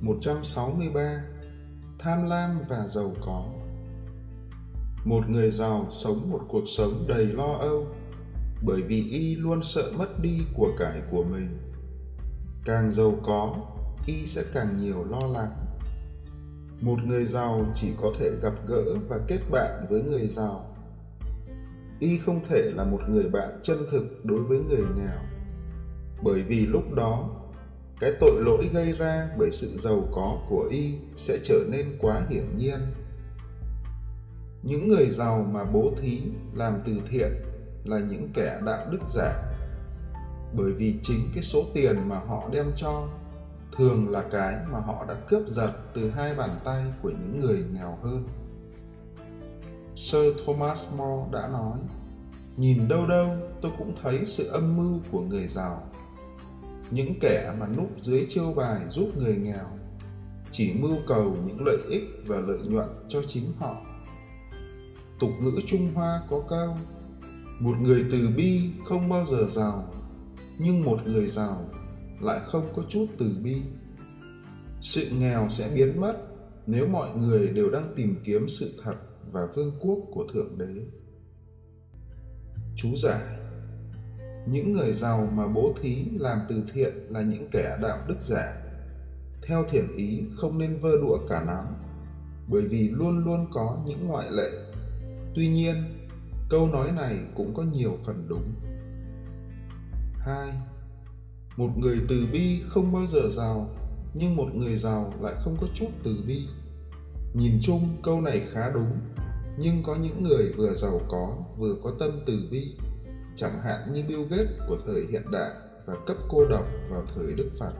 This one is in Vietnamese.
163 Tham lam và giàu có Một người giàu sống một cuộc sống đầy lo âu bởi vì y luôn sợ mất đi của cải của mình. Càng giàu có, y sẽ càng nhiều lo lắng. Một người giàu chỉ có thể gặp gỡ và kết bạn với người giàu. Y không thể là một người bạn chân thực đối với người nghèo. Bởi vì lúc đó cái tội lỗi gây ra bởi sự giàu có của y sẽ trở nên quá hiển nhiên. Những người giàu mà bố thí làm từ thiện là những kẻ đạo đức giả, bởi vì chính cái số tiền mà họ đem cho thường là cái mà họ đã cướp giật từ hai bàn tay của những người nghèo hơn. Sir thomas more đã nói, nhìn đâu đâu tôi cũng thấy sự âm mưu của người giàu những kẻ mà núp dưới chiêu bài giúp người nghèo chỉ mưu cầu những lợi ích và lợi nhuận cho chính họ. Tục ngữ trung hoa có câu, một người từ bi không bao giờ giàu, nhưng một người giàu lại không có chút từ bi. Sự nghèo sẽ biến mất nếu mọi người đều đang tìm kiếm sự thật và vương quốc của thượng đế. Chú giải những người giàu mà bố thí làm từ thiện là những kẻ đạo đức giả. Theo thiện ý, không nên vơ đũa cả nắm bởi vì luôn luôn có những ngoại lệ. Tuy nhiên, câu nói này cũng có nhiều phần đúng. Hai, một người từ bi không bao giờ giàu, nhưng một người giàu lại không có chút từ bi. Nhìn chung, câu này khá đúng, nhưng có những người vừa giàu có, vừa có tâm từ bi chẳng hạn như Bill Gates của thời hiện đại và cấp cô độc vào thời Đức Phật.